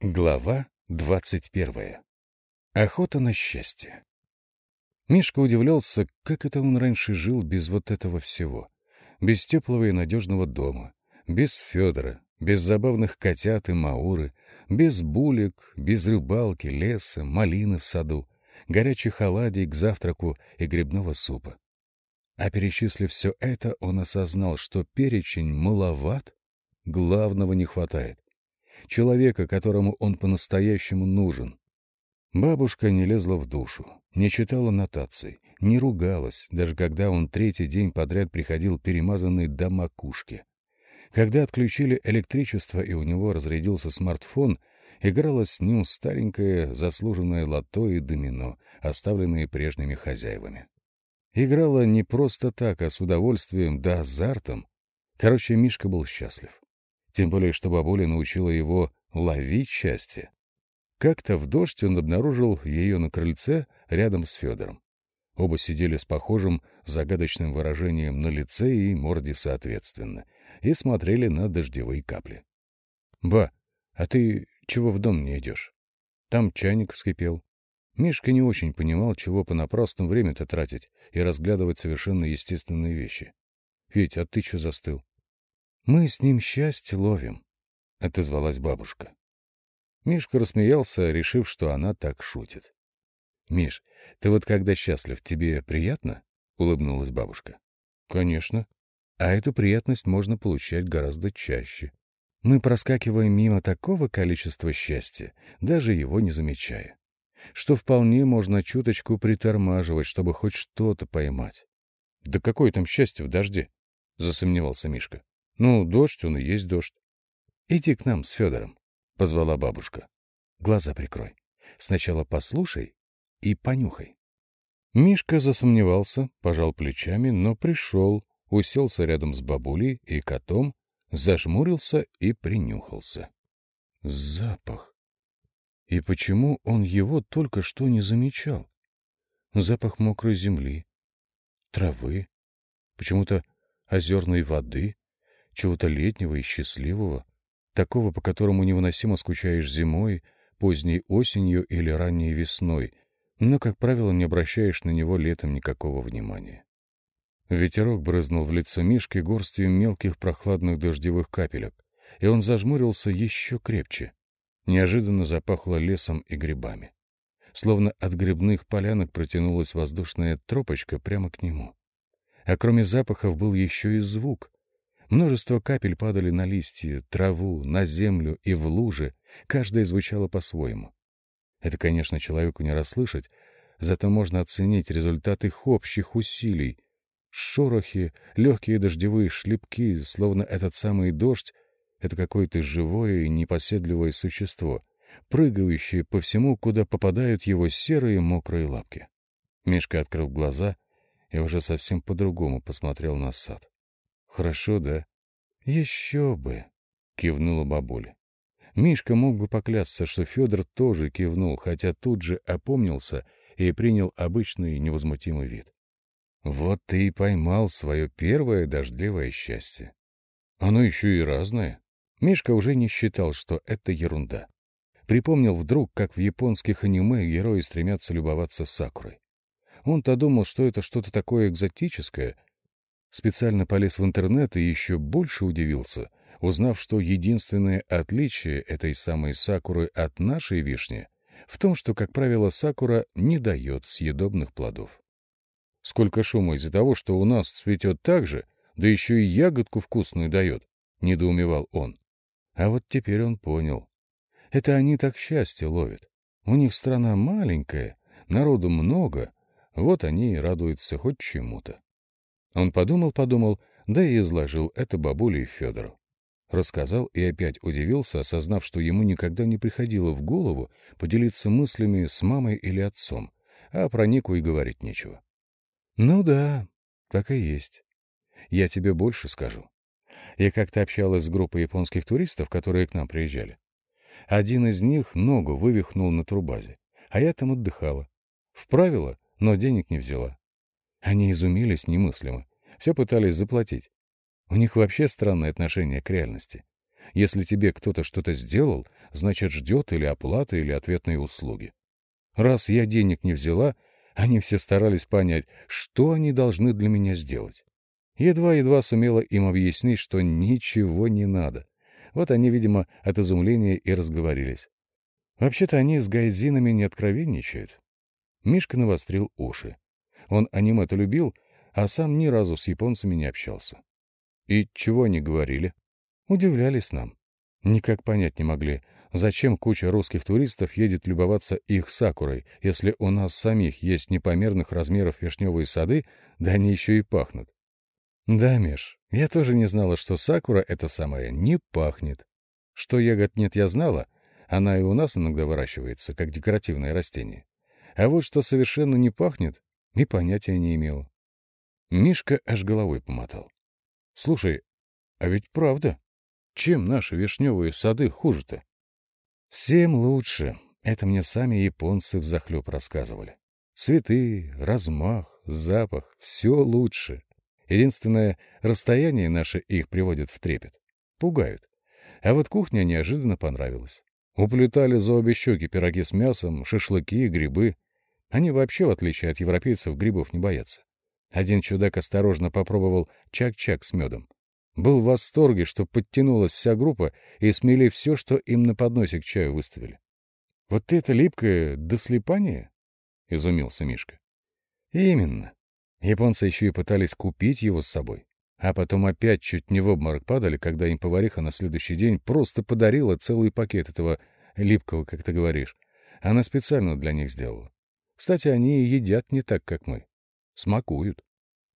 Глава двадцать первая. Охота на счастье. Мишка удивлялся, как это он раньше жил без вот этого всего. Без теплого и надежного дома, без Федора, без забавных котят и мауры, без булек, без рыбалки, леса, малины в саду, горячих оладий к завтраку и грибного супа. А перечислив все это, он осознал, что перечень маловат, главного не хватает человека, которому он по-настоящему нужен. Бабушка не лезла в душу, не читала нотаций, не ругалась, даже когда он третий день подряд приходил перемазанный до макушки. Когда отключили электричество и у него разрядился смартфон, играла с ним старенькое заслуженное лото и домино, оставленные прежними хозяевами. Играла не просто так, а с удовольствием да азартом. Короче, Мишка был счастлив. Тем более, что бабуля научила его ловить счастье. Как-то в дождь он обнаружил ее на крыльце рядом с Федором. Оба сидели с похожим загадочным выражением на лице и морде соответственно, и смотрели на дождевые капли. — Ба, а ты чего в дом не идешь? Там чайник вскипел. Мишка не очень понимал, чего понапрасну время-то тратить и разглядывать совершенно естественные вещи. — Ведь, а ты что застыл? «Мы с ним счастье ловим», — отозвалась бабушка. Мишка рассмеялся, решив, что она так шутит. «Миш, ты вот когда счастлив, тебе приятно?» — улыбнулась бабушка. «Конечно. А эту приятность можно получать гораздо чаще. Мы проскакиваем мимо такого количества счастья, даже его не замечая, что вполне можно чуточку притормаживать, чтобы хоть что-то поймать». «Да какое там счастье в дожде?» — засомневался Мишка. Ну, дождь он и есть дождь. — Иди к нам с Федором, — позвала бабушка. — Глаза прикрой. Сначала послушай и понюхай. Мишка засомневался, пожал плечами, но пришел, уселся рядом с бабулей и котом, зажмурился и принюхался. Запах. И почему он его только что не замечал? Запах мокрой земли, травы, почему-то озерной воды, чего-то летнего и счастливого, такого, по которому невыносимо скучаешь зимой, поздней осенью или ранней весной, но, как правило, не обращаешь на него летом никакого внимания. Ветерок брызнул в лицо Мишки горстью мелких прохладных дождевых капелек, и он зажмурился еще крепче. Неожиданно запахло лесом и грибами. Словно от грибных полянок протянулась воздушная тропочка прямо к нему. А кроме запахов был еще и звук, Множество капель падали на листья, траву, на землю и в лужи, каждая звучала по-своему. Это, конечно, человеку не расслышать, зато можно оценить результат их общих усилий. Шорохи, легкие дождевые шлепки, словно этот самый дождь — это какое-то живое и непоседливое существо, прыгающее по всему, куда попадают его серые мокрые лапки. Мишка открыл глаза и уже совсем по-другому посмотрел на сад. Хорошо, да? Еще бы, кивнула бабуля. Мишка мог бы поклясться, что Федор тоже кивнул, хотя тут же опомнился и принял обычный невозмутимый вид. Вот ты и поймал свое первое дождливое счастье. Оно еще и разное. Мишка уже не считал, что это ерунда. Припомнил вдруг, как в японских аниме герои стремятся любоваться сакурой. Он-то думал, что это что-то такое экзотическое, Специально полез в интернет и еще больше удивился, узнав, что единственное отличие этой самой сакуры от нашей вишни в том, что, как правило, сакура не дает съедобных плодов. Сколько шума из-за того, что у нас цветет так же, да еще и ягодку вкусную дает, — недоумевал он. А вот теперь он понял. Это они так счастье ловят. У них страна маленькая, народу много, вот они и радуются хоть чему-то. Он подумал-подумал, да и изложил это бабуле и Федору. Рассказал и опять удивился, осознав, что ему никогда не приходило в голову поделиться мыслями с мамой или отцом, а про Нику и говорить нечего. «Ну да, так и есть. Я тебе больше скажу. Я как-то общалась с группой японских туристов, которые к нам приезжали. Один из них ногу вывихнул на турбазе, а я там отдыхала. Вправила, но денег не взяла. Они изумились немыслимо. Все пытались заплатить. У них вообще странное отношение к реальности. Если тебе кто-то что-то сделал, значит, ждет или оплаты, или ответные услуги. Раз я денег не взяла, они все старались понять, что они должны для меня сделать. Едва-едва сумела им объяснить, что ничего не надо. Вот они, видимо, от изумления и разговорились. Вообще-то они с гайзинами не откровенничают. Мишка навострил уши. Он аниме-то любил, а сам ни разу с японцами не общался. И чего они говорили? Удивлялись нам. Никак понять не могли, зачем куча русских туристов едет любоваться их сакурой, если у нас самих есть непомерных размеров вишневые сады, да они еще и пахнут. Да, Миш, я тоже не знала, что сакура это самое не пахнет. Что ягод нет, я знала. Она и у нас иногда выращивается, как декоративное растение. А вот что совершенно не пахнет, и понятия не имела. Мишка аж головой помотал. Слушай, а ведь правда. Чем наши вишневые сады хуже-то? Всем лучше. Это мне сами японцы взахлеб рассказывали. Цветы, размах, запах — все лучше. Единственное, расстояние наше их приводит в трепет. Пугают. А вот кухня неожиданно понравилась. Уплетали за обе щеки пироги с мясом, шашлыки, грибы. Они вообще, в отличие от европейцев, грибов не боятся. Один чудак осторожно попробовал чак-чак с медом. Был в восторге, что подтянулась вся группа и смели все, что им на подносе к чаю выставили. — Вот это липкое дослепание? — изумился Мишка. — Именно. Японцы еще и пытались купить его с собой. А потом опять чуть не в обморок падали, когда им повариха на следующий день просто подарила целый пакет этого липкого, как ты говоришь. Она специально для них сделала. Кстати, они едят не так, как мы. Смакуют.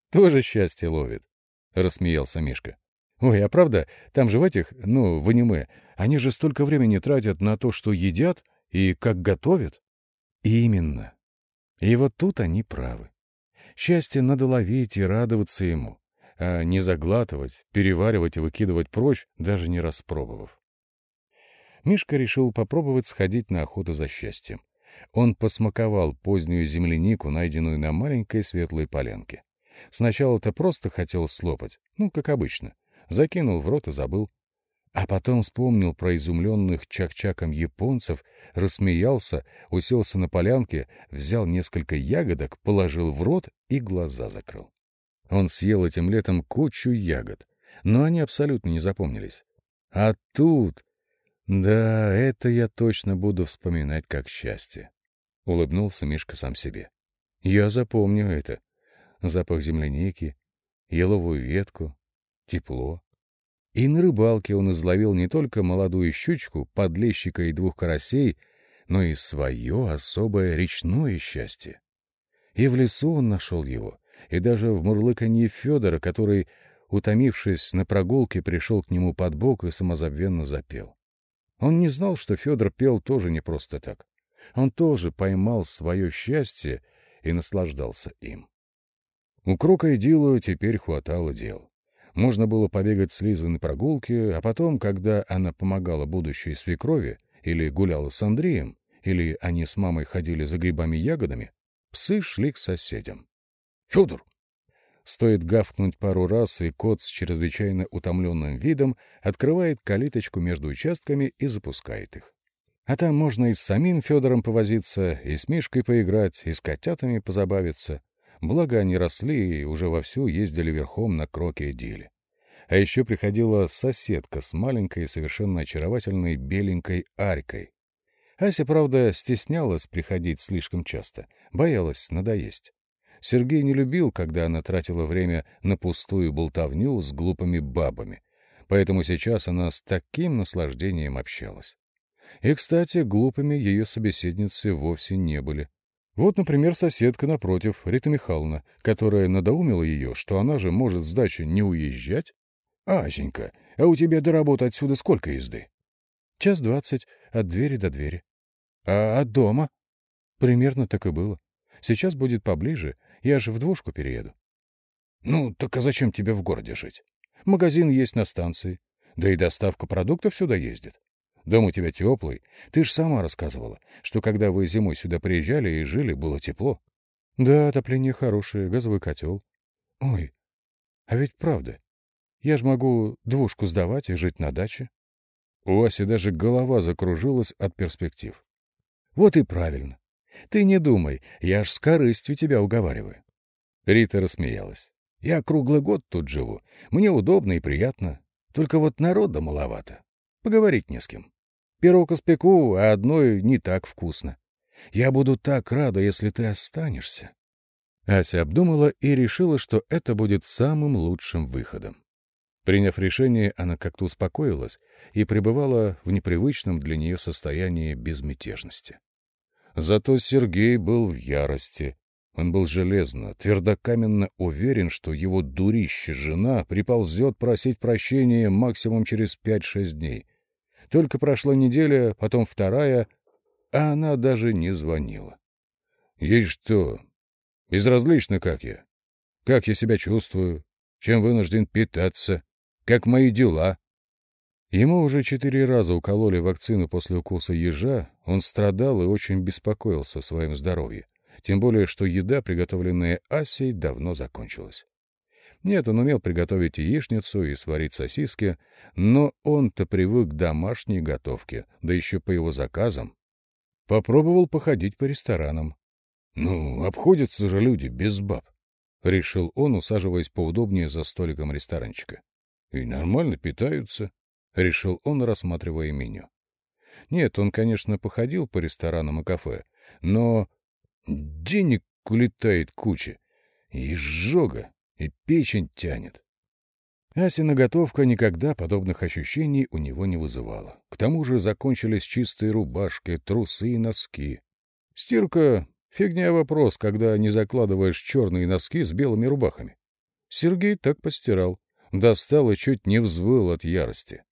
Тоже счастье ловит, — рассмеялся Мишка. Ой, а правда, там же в этих, ну, в аниме, они же столько времени тратят на то, что едят и как готовят. Именно. И вот тут они правы. Счастье надо ловить и радоваться ему, а не заглатывать, переваривать и выкидывать прочь, даже не распробовав. Мишка решил попробовать сходить на охоту за счастьем. Он посмаковал позднюю землянику, найденную на маленькой светлой поленке. Сначала-то просто хотел слопать, ну, как обычно. Закинул в рот и забыл. А потом вспомнил про изумленных чак-чаком японцев, рассмеялся, уселся на полянке, взял несколько ягодок, положил в рот и глаза закрыл. Он съел этим летом кучу ягод, но они абсолютно не запомнились. А тут да, это я точно буду вспоминать как счастье. Улыбнулся Мишка сам себе. Я запомню это. Запах земляники, еловую ветку, тепло. И на рыбалке он изловил не только молодую щучку, подлещика и двух карасей, но и свое особое речное счастье. И в лесу он нашел его, и даже в мурлыканье Федора, который, утомившись на прогулке, пришел к нему под бок и самозабвенно запел. Он не знал, что Федор пел тоже не просто так. Он тоже поймал свое счастье и наслаждался им. У Крока и Дилу теперь хватало дел. Можно было побегать с Лизой на прогулке, а потом, когда она помогала будущей свекрови, или гуляла с Андреем, или они с мамой ходили за грибами-ягодами, псы шли к соседям. — Федор, Стоит гавкнуть пару раз, и кот с чрезвычайно утомленным видом открывает калиточку между участками и запускает их. А там можно и с самим Федором повозиться, и с Мишкой поиграть, и с котятами позабавиться. Благо они росли и уже вовсю ездили верхом на кроке Диле. А еще приходила соседка с маленькой, совершенно очаровательной беленькой арькой. Ася, правда, стеснялась приходить слишком часто, боялась надоесть. Сергей не любил, когда она тратила время на пустую болтовню с глупыми бабами, поэтому сейчас она с таким наслаждением общалась. И, кстати, глупыми ее собеседницы вовсе не были. Вот, например, соседка напротив, Рита Михайловна, которая надоумила ее, что она же может с дачи не уезжать. — Асенька, а у тебя до работы отсюда сколько езды? — Час двадцать, от двери до двери. — А от дома? — Примерно так и было. Сейчас будет поближе, я же в двушку перееду. Ну, так а зачем тебе в городе жить? Магазин есть на станции. Да и доставка продуктов сюда ездит. Дом у тебя теплый. Ты ж сама рассказывала, что когда вы зимой сюда приезжали и жили, было тепло. Да, отопление хорошее, газовый котел. Ой, а ведь правда. Я ж могу двушку сдавать и жить на даче. У Аси даже голова закружилась от перспектив. Вот и правильно. Ты не думай, я ж с корыстью тебя уговариваю. Рита рассмеялась. Я круглый год тут живу. Мне удобно и приятно. Только вот народа маловато. Поговорить не с кем. Пирог испеку, а одной не так вкусно. Я буду так рада, если ты останешься. Ася обдумала и решила, что это будет самым лучшим выходом. Приняв решение, она как-то успокоилась и пребывала в непривычном для нее состоянии безмятежности. Зато Сергей был в ярости. Он был железно, твердокаменно уверен, что его дурище жена приползет просить прощения максимум через пять-шесть дней. Только прошла неделя, потом вторая, а она даже не звонила. Ей что, безразлично, как я? Как я себя чувствую? Чем вынужден питаться? Как мои дела? Ему уже четыре раза укололи вакцину после укуса ежа, он страдал и очень беспокоился о своем здоровье. Тем более, что еда, приготовленная Асей, давно закончилась. Нет, он умел приготовить яичницу и сварить сосиски, но он-то привык к домашней готовке, да еще по его заказам. Попробовал походить по ресторанам. Ну, обходятся же люди без баб, — решил он, усаживаясь поудобнее за столиком ресторанчика. И нормально питаются. — решил он, рассматривая меню. Нет, он, конечно, походил по ресторанам и кафе, но денег улетает куча, и изжога, и печень тянет. Асина готовка никогда подобных ощущений у него не вызывала. К тому же закончились чистые рубашки, трусы и носки. Стирка — фигня вопрос, когда не закладываешь черные носки с белыми рубахами. Сергей так постирал, достал и чуть не взвыл от ярости.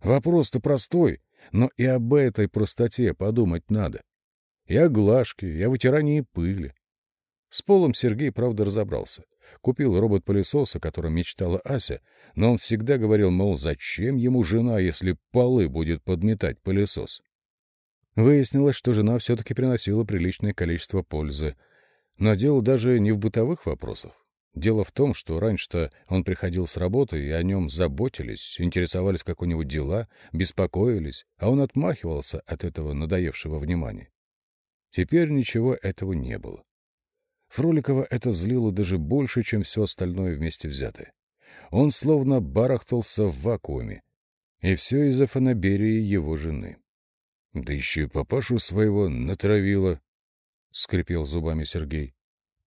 Вопрос-то простой, но и об этой простоте подумать надо. И о глажке, и о вытирании пыли. С полом Сергей, правда, разобрался. Купил робот-пылесос, о котором мечтала Ася, но он всегда говорил, мол, зачем ему жена, если полы будет подметать пылесос? Выяснилось, что жена все-таки приносила приличное количество пользы. Но дело даже не в бытовых вопросах. Дело в том, что раньше-то он приходил с работы, и о нем заботились, интересовались, как у него дела, беспокоились, а он отмахивался от этого надоевшего внимания. Теперь ничего этого не было. Фроликова это злило даже больше, чем все остальное вместе взятое. Он словно барахтался в вакууме. И все из-за фанаберии его жены. Да еще и папашу своего натравила, — скрипел зубами Сергей.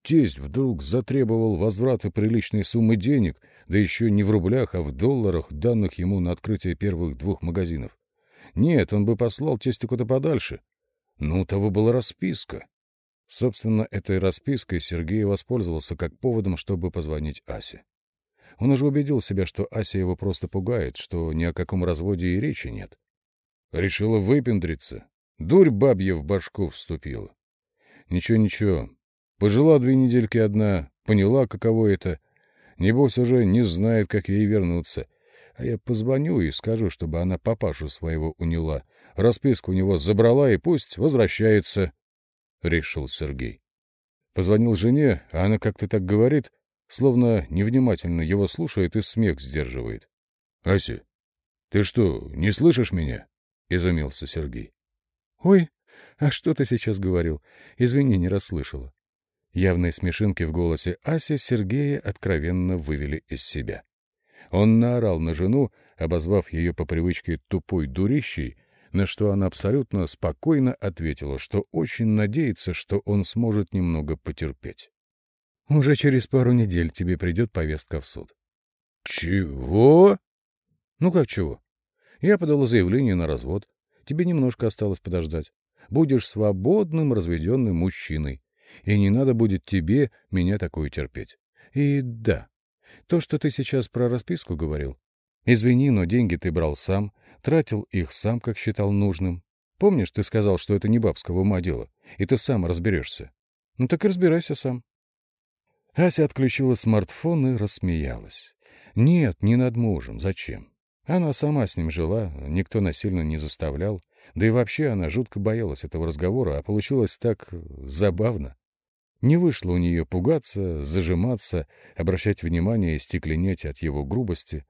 Тесть вдруг затребовал возврата приличной суммы денег, да еще не в рублях, а в долларах, данных ему на открытие первых двух магазинов. Нет, он бы послал тестя куда подальше. Но у того была расписка. Собственно, этой распиской Сергей воспользовался как поводом, чтобы позвонить Асе. Он уже убедил себя, что Ася его просто пугает, что ни о каком разводе и речи нет. Решила выпендриться. Дурь бабья в башку вступила. Ничего-ничего, Пожила две недельки одна, поняла, каково это. Небось, уже не знает, как ей вернуться. А я позвоню и скажу, чтобы она папашу своего уняла. Расписку у него забрала и пусть возвращается, — решил Сергей. Позвонил жене, а она как-то так говорит, словно невнимательно его слушает и смех сдерживает. — Ася, ты что, не слышишь меня? — изумился Сергей. — Ой, а что ты сейчас говорил? Извини, не расслышала. Явные смешинки в голосе Аси Сергея откровенно вывели из себя. Он наорал на жену, обозвав ее по привычке тупой дурищей, на что она абсолютно спокойно ответила, что очень надеется, что он сможет немного потерпеть. «Уже через пару недель тебе придет повестка в суд». «Чего?» «Ну как чего? Я подала заявление на развод. Тебе немножко осталось подождать. Будешь свободным разведенным мужчиной и не надо будет тебе меня такую терпеть. И да, то, что ты сейчас про расписку говорил. Извини, но деньги ты брал сам, тратил их сам, как считал нужным. Помнишь, ты сказал, что это не бабского ума дело, и ты сам разберешься? Ну так и разбирайся сам. Ася отключила смартфон и рассмеялась. Нет, не над мужем. Зачем? Она сама с ним жила, никто насильно не заставлял. Да и вообще она жутко боялась этого разговора, а получилось так забавно. Не вышло у нее пугаться, зажиматься, обращать внимание и стекленеть от его грубости.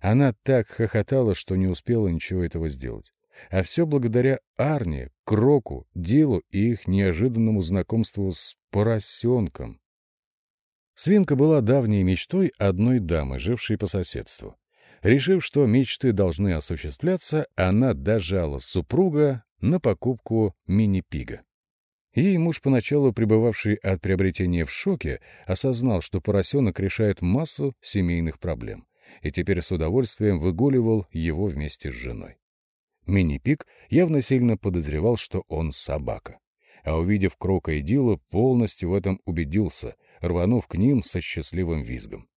Она так хохотала, что не успела ничего этого сделать. А все благодаря Арне, Кроку, Дилу и их неожиданному знакомству с поросенком. Свинка была давней мечтой одной дамы, жившей по соседству. Решив, что мечты должны осуществляться, она дожала супруга на покупку мини-пига. Ей муж, поначалу пребывавший от приобретения в шоке, осознал, что поросенок решает массу семейных проблем, и теперь с удовольствием выгуливал его вместе с женой. Мини-пик явно сильно подозревал, что он собака. А увидев Крока и Дила, полностью в этом убедился, рванув к ним со счастливым визгом.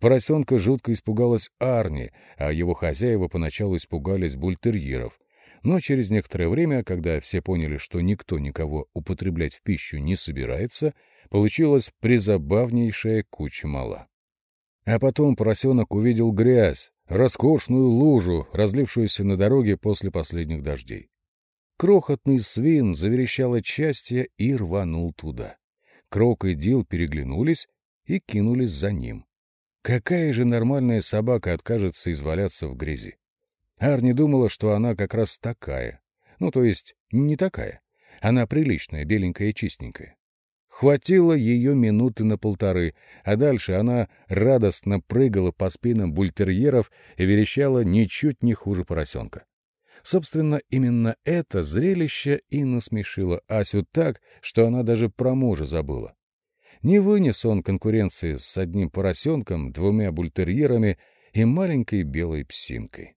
Поросенка жутко испугалась Арни, а его хозяева поначалу испугались бультерьеров, но через некоторое время, когда все поняли, что никто никого употреблять в пищу не собирается, получилась призабавнейшая куча мала. А потом поросенок увидел грязь, роскошную лужу, разлившуюся на дороге после последних дождей. Крохотный свин заверещал от счастья и рванул туда. Крок и Дил переглянулись и кинулись за ним. Какая же нормальная собака откажется изваляться в грязи? Арни думала, что она как раз такая. Ну, то есть, не такая. Она приличная, беленькая и чистенькая. Хватило ее минуты на полторы, а дальше она радостно прыгала по спинам бультерьеров и верещала ничуть не хуже поросенка. Собственно, именно это зрелище и насмешило Асю так, что она даже про мужа забыла. Не вынес он конкуренции с одним поросенком, двумя бультерьерами и маленькой белой псинкой.